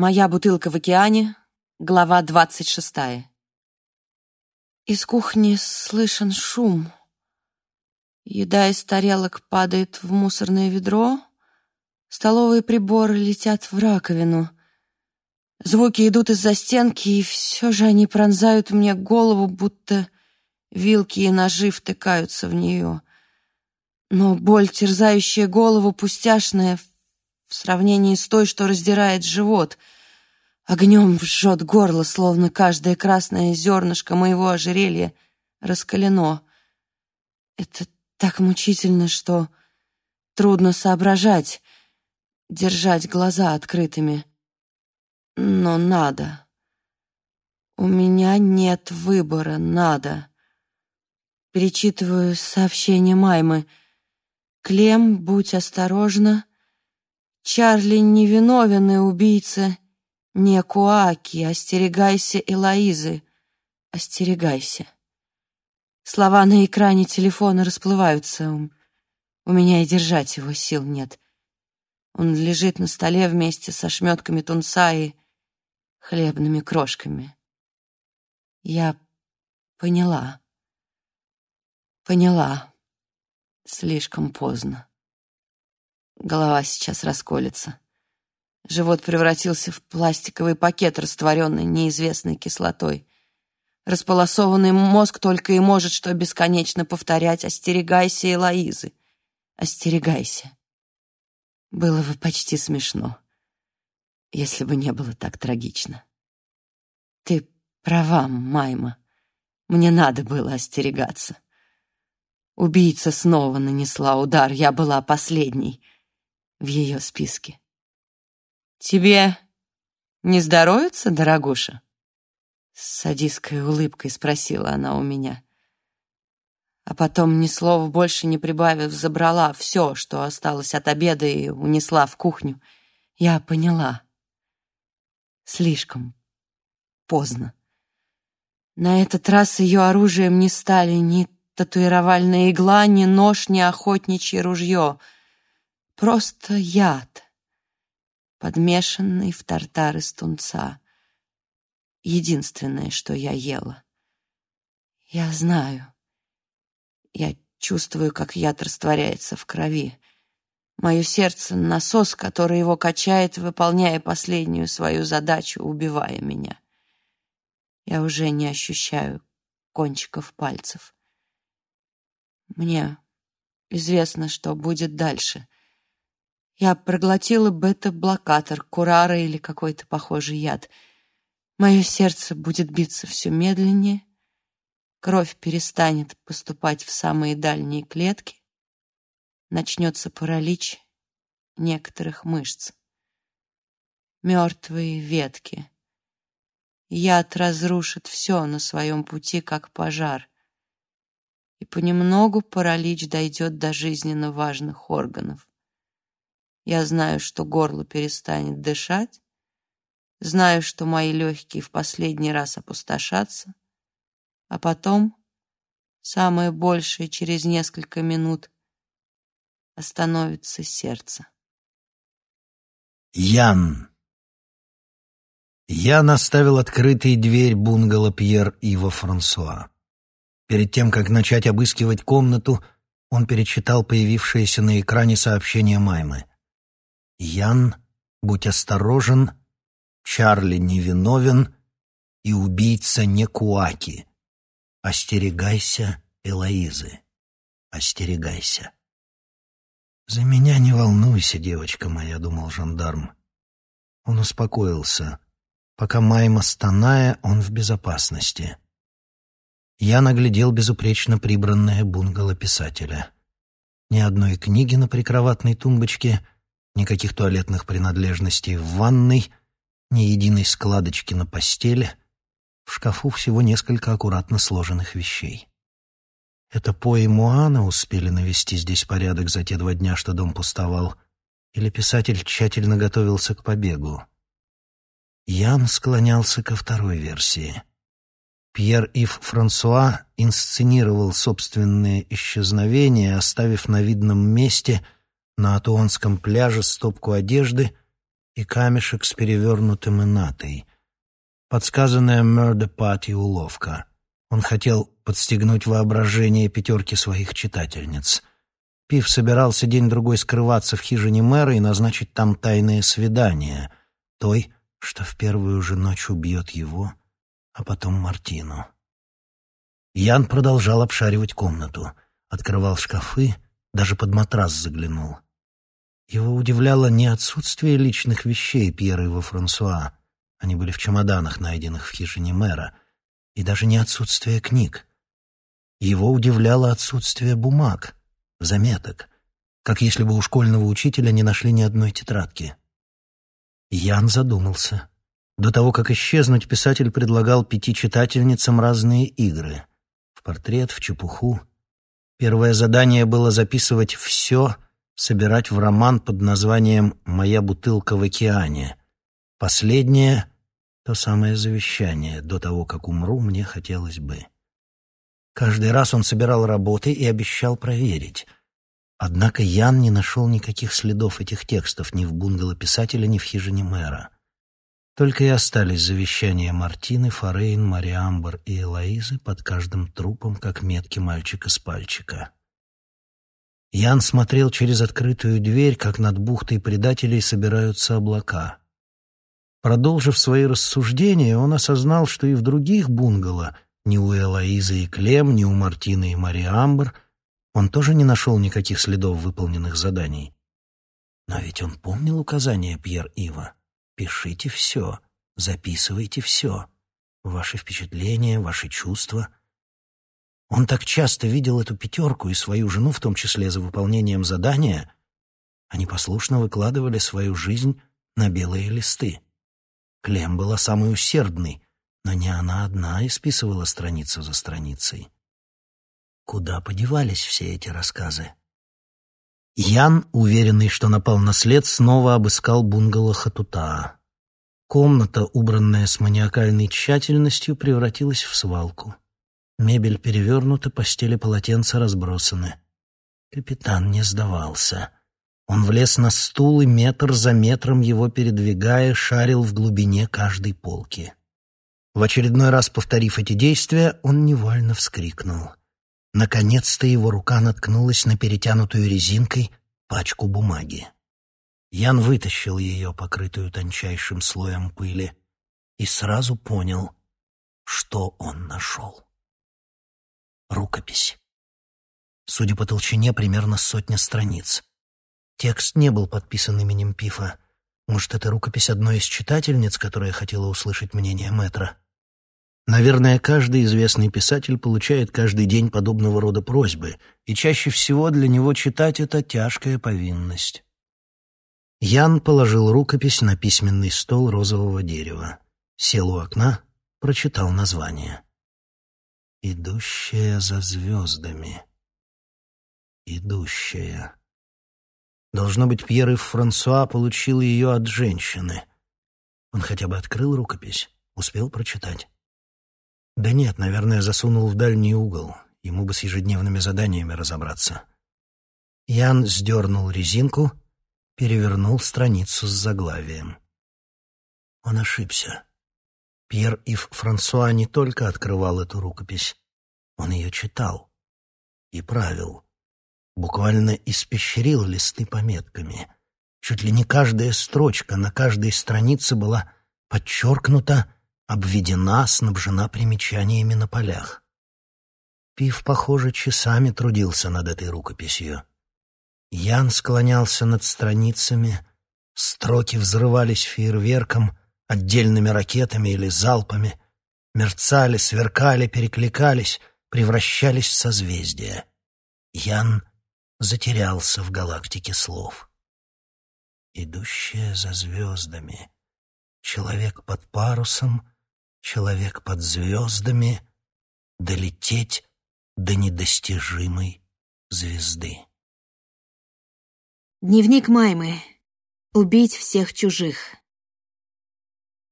Моя бутылка в океане, глава двадцать шестая. Из кухни слышен шум. Еда из тарелок падает в мусорное ведро, столовые приборы летят в раковину. Звуки идут из-за стенки, и все же они пронзают мне голову, будто вилки и ножи втыкаются в нее. Но боль, терзающая голову, пустяшная в сравнении с той, что раздирает живот. Огнем жжет горло, словно каждое красное зернышко моего ожерелья раскалено. Это так мучительно, что трудно соображать, держать глаза открытыми. Но надо. У меня нет выбора, надо. Перечитываю сообщение Маймы. «Клем, будь осторожна. Чарли невиновен и убийца не Куаки, остерегайся Элоизы, остерегайся. Слова на экране телефона расплываются. У меня и держать его сил нет. Он лежит на столе вместе со шметками тунца и хлебными крошками. Я поняла. Поняла. Слишком поздно. Голова сейчас расколется. Живот превратился в пластиковый пакет, растворенный неизвестной кислотой. Располосованный мозг только и может что бесконечно повторять «Остерегайся, Элоизы! Остерегайся!» Было бы почти смешно, если бы не было так трагично. Ты права, Майма. Мне надо было остерегаться. Убийца снова нанесла удар, я была последней — в ее списке. «Тебе не здоровится, дорогуша?» С садистской улыбкой спросила она у меня. А потом, ни слова больше не прибавив, забрала все, что осталось от обеда, и унесла в кухню. Я поняла. Слишком поздно. На этот раз ее оружием не стали ни татуировальная игла, ни нож, ни охотничье ружье — Просто яд, подмешанный в тартар из тунца. Единственное, что я ела. Я знаю. Я чувствую, как яд растворяется в крови. Мое сердце — насос, который его качает, выполняя последнюю свою задачу, убивая меня. Я уже не ощущаю кончиков пальцев. Мне известно, что будет дальше — я проглотила бета-блокатор, курара или какой-то похожий яд. Мое сердце будет биться все медленнее, кровь перестанет поступать в самые дальние клетки, начнется паралич некоторых мышц. Мертвые ветки. Яд разрушит все на своем пути, как пожар. И понемногу паралич дойдет до жизненно важных органов. Я знаю, что горло перестанет дышать, знаю, что мои легкие в последний раз опустошатся, а потом, самое большее через несколько минут, остановится сердце. Ян. Ян оставил открытой дверь бунгало Пьер Ива Франсуа. Перед тем, как начать обыскивать комнату, он перечитал появившееся на экране сообщение Маймы. Ян, будь осторожен, Чарли невиновен и убийца не Куаки. Остерегайся, Элоизы, остерегайся. «За меня не волнуйся, девочка моя», — думал жандарм. Он успокоился. Пока Майма стоная, он в безопасности. Я наглядел безупречно прибранное бунгало писателя. Ни одной книги на прикроватной тумбочке — никаких туалетных принадлежностей в ванной, ни единой складочки на постели, в шкафу всего несколько аккуратно сложенных вещей. Это По и Муана успели навести здесь порядок за те два дня, что дом пустовал, или писатель тщательно готовился к побегу. Ян склонялся ко второй версии. Пьер-Ив Франсуа инсценировал собственное исчезновение, оставив на видном месте — на Атуонском пляже стопку одежды и камешек с перевернутым инатой. Подсказанная Murder Party уловка. Он хотел подстегнуть воображение пятерки своих читательниц. Пив собирался день-другой скрываться в хижине мэра и назначить там тайное свидание, той, что в первую же ночь убьет его, а потом Мартину. Ян продолжал обшаривать комнату, открывал шкафы, даже под матрас заглянул. Его удивляло не отсутствие личных вещей Пьера и во Франсуа, они были в чемоданах, найденных в хижине мэра, и даже не отсутствие книг. Его удивляло отсутствие бумаг, заметок, как если бы у школьного учителя не нашли ни одной тетрадки. Ян задумался. До того, как исчезнуть, писатель предлагал пяти читательницам разные игры. В портрет, в чепуху. Первое задание было записывать все, собирать в роман под названием «Моя бутылка в океане». Последнее — то самое завещание. До того, как умру, мне хотелось бы. Каждый раз он собирал работы и обещал проверить. Однако Ян не нашел никаких следов этих текстов ни в бунгало писателя, ни в хижине мэра. Только и остались завещания Мартины, Форейн, Мариамбр и Элоизы под каждым трупом, как метки мальчика с пальчика. Ян смотрел через открытую дверь, как над бухтой предателей собираются облака. Продолжив свои рассуждения, он осознал, что и в других бунгало, ни у Элоизы и Клем, ни у Мартины и Мариамбр, он тоже не нашел никаких следов выполненных заданий. Но ведь он помнил указания Пьер Ива. Пишите все, записывайте все. Ваши впечатления, ваши чувства. Он так часто видел эту пятерку и свою жену, в том числе за выполнением задания. Они послушно выкладывали свою жизнь на белые листы. Клем была самой усердной, но не она одна исписывала страницу за страницей. Куда подевались все эти рассказы? Ян, уверенный, что напал на след, снова обыскал бунгало Хатута. Комната, убранная с маниакальной тщательностью, превратилась в свалку. Мебель перевернута, постели полотенца разбросаны. Капитан не сдавался. Он влез на стул и метр за метром его передвигая, шарил в глубине каждой полки. В очередной раз повторив эти действия, он невольно вскрикнул. Наконец-то его рука наткнулась на перетянутую резинкой пачку бумаги. Ян вытащил ее, покрытую тончайшим слоем пыли, и сразу понял, что он нашел. Рукопись. Судя по толщине, примерно сотня страниц. Текст не был подписан именем Пифа. Может, это рукопись одной из читательниц, которая хотела услышать мнение мэтра? Наверное, каждый известный писатель получает каждый день подобного рода просьбы, и чаще всего для него читать — это тяжкая повинность. Ян положил рукопись на письменный стол розового дерева, сел у окна, прочитал название. «Идущая за звездами». «Идущая». Должно быть, Пьер и Франсуа получил ее от женщины. Он хотя бы открыл рукопись, успел прочитать. Да нет, наверное, засунул в дальний угол. Ему бы с ежедневными заданиями разобраться. Ян сдернул резинку, перевернул страницу с заглавием. Он ошибся. Пьер Ив Франсуа не только открывал эту рукопись, он ее читал и правил. Буквально испещрил листы пометками. Чуть ли не каждая строчка на каждой странице была подчеркнута обведена, снабжена примечаниями на полях. Пив, похоже, часами трудился над этой рукописью. Ян склонялся над страницами, строки взрывались фейерверком, отдельными ракетами или залпами, мерцали, сверкали, перекликались, превращались в созвездия. Ян затерялся в галактике слов. Идущая за звездами, человек под парусом — человек под звездами, долететь до недостижимой звезды. Дневник Маймы. Убить всех чужих.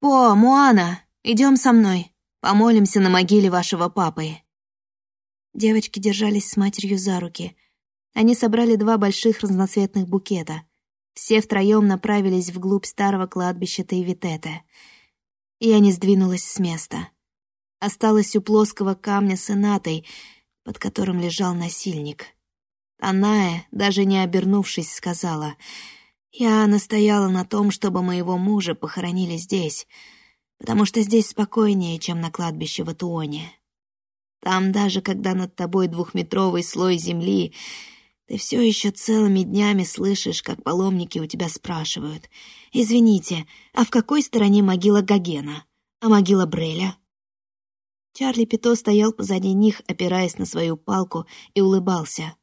«По, Муана, идем со мной. Помолимся на могиле вашего папы». Девочки держались с матерью за руки. Они собрали два больших разноцветных букета. Все втроем направились вглубь старого кладбища Тейвитета. Я не сдвинулась с места. Осталась у плоского камня с инатой, под которым лежал насильник. Аная, даже не обернувшись, сказала, «Я настояла на том, чтобы моего мужа похоронили здесь, потому что здесь спокойнее, чем на кладбище в Атуоне. Там даже когда над тобой двухметровый слой земли, ты все еще целыми днями слышишь, как паломники у тебя спрашивают, «Извините, а в какой стороне могила Гогена? А могила Бреля?» Чарли Пито стоял позади них, опираясь на свою палку, и улыбался.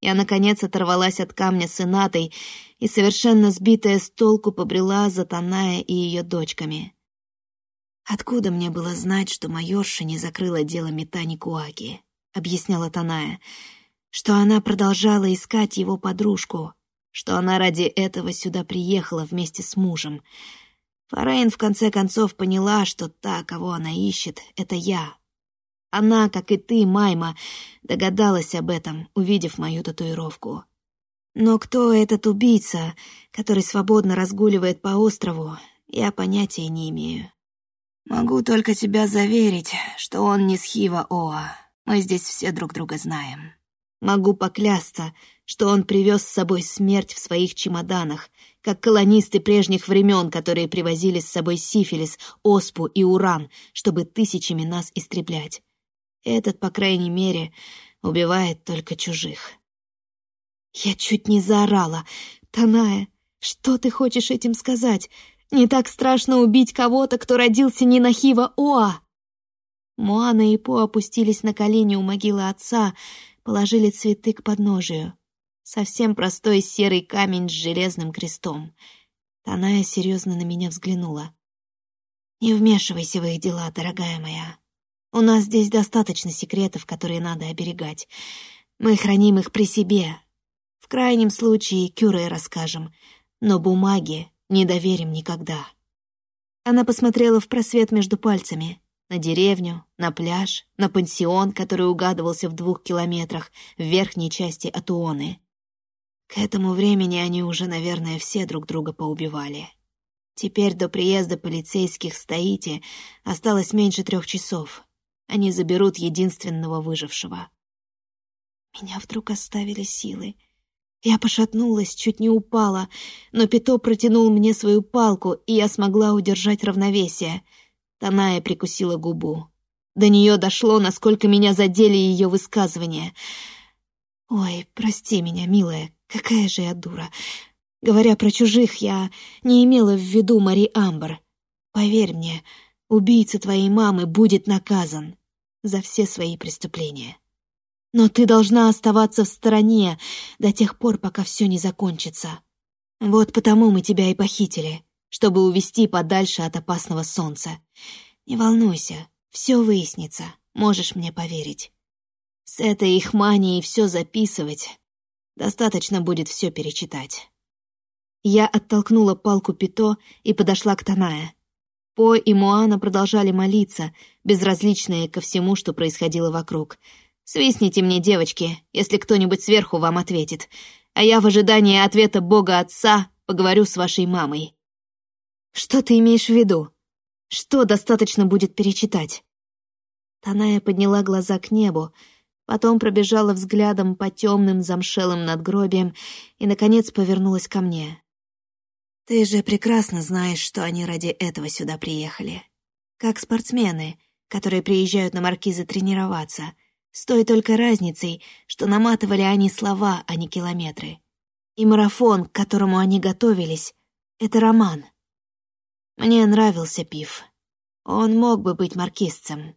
Я, наконец, оторвалась от камня с Инатой и, совершенно сбитая с толку, побрела за и ее дочками. «Откуда мне было знать, что майорша не закрыла дело Метани Куаки?» — объясняла Таная. «Что она продолжала искать его подружку, что она ради этого сюда приехала вместе с мужем. Форейн в конце концов поняла, что та, кого она ищет, — это я. Она, как и ты, Майма, догадалась об этом, увидев мою татуировку. Но кто этот убийца, который свободно разгуливает по острову, я понятия не имею. Могу только тебя заверить, что он не Схива Оа. Мы здесь все друг друга знаем. Могу поклясться, что он привез с собой смерть в своих чемоданах, как колонисты прежних времен, которые привозили с собой сифилис, оспу и уран, чтобы тысячами нас истреблять. Этот, по крайней мере, убивает только чужих. Я чуть не заорала. «Таная, что ты хочешь этим сказать? Не так страшно убить кого-то, кто родился не на Хива Оа!» Моана и По опустились на колени у могилы отца, положили цветы к подножию. Совсем простой серый камень с железным крестом. Таная серьезно на меня взглянула. «Не вмешивайся в их дела, дорогая моя. У нас здесь достаточно секретов, которые надо оберегать. Мы храним их при себе. В крайнем случае Кюре расскажем, но бумаги не доверим никогда». Она посмотрела в просвет между пальцами, на деревню, на пляж, на пансион, который угадывался в двух километрах в верхней части Атуоны. К этому времени они уже, наверное, все друг друга поубивали. Теперь до приезда полицейских в Стаите осталось меньше трех часов. Они заберут единственного выжившего. Меня вдруг оставили силы. Я пошатнулась, чуть не упала, но Пито протянул мне свою палку, и я смогла удержать равновесие — Таная прикусила губу. До нее дошло, насколько меня задели ее высказывания. «Ой, прости меня, милая, какая же я дура. Говоря про чужих, я не имела в виду Мари Амбр. Поверь мне, убийца твоей мамы будет наказан за все свои преступления. Но ты должна оставаться в стороне до тех пор, пока все не закончится. Вот потому мы тебя и похитили чтобы увести подальше от опасного солнца. Не волнуйся, все выяснится, можешь мне поверить. С этой их манией все записывать. Достаточно будет все перечитать. Я оттолкнула палку Пито и подошла к Таная. По и Муана продолжали молиться, безразличные ко всему, что происходило вокруг. «Свистните мне, девочки, если кто-нибудь сверху вам ответит, а я в ожидании ответа Бога Отца поговорю с вашей мамой». Что ты имеешь в виду? Что достаточно будет перечитать?» Таная подняла глаза к небу, потом пробежала взглядом по темным замшелым надгробиям и, наконец, повернулась ко мне. «Ты же прекрасно знаешь, что они ради этого сюда приехали. Как спортсмены, которые приезжают на маркизы тренироваться, с той только разницей, что наматывали они слова, а не километры. И марафон, к которому они готовились, — это роман». Мне нравился Пив. Он мог бы быть маркизцем.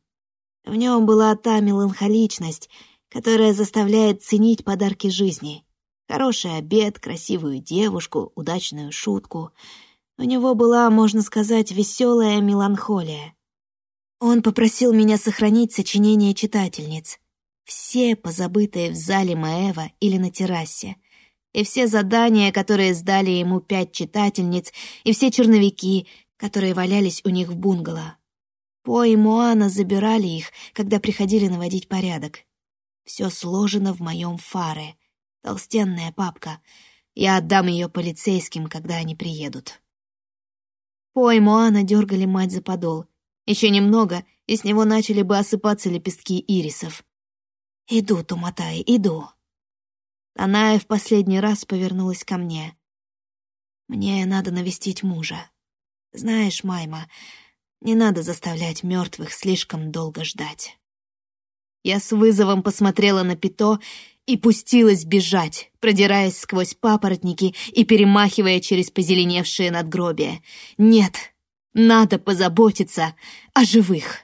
В нем была та меланхоличность, которая заставляет ценить подарки жизни. Хороший обед, красивую девушку, удачную шутку. У него была, можно сказать, веселая меланхолия. Он попросил меня сохранить сочинения читательниц. Все позабытые в зале Маэва или на террасе. И все задания, которые сдали ему пять читательниц, и все черновики — которые валялись у них в бунгало. По и Моана забирали их, когда приходили наводить порядок. Все сложено в моем фаре. Толстенная папка. Я отдам ее полицейским, когда они приедут. По и Моана дергали мать за подол. Еще немного, и с него начали бы осыпаться лепестки ирисов. «Иду, Туматай, иду». Таная в последний раз повернулась ко мне. «Мне надо навестить мужа. Знаешь, Майма, не надо заставлять мертвых слишком долго ждать». Я с вызовом посмотрела на Пито и пустилась бежать, продираясь сквозь папоротники и перемахивая через позеленевшие надгробия. Нет, надо позаботиться о живых.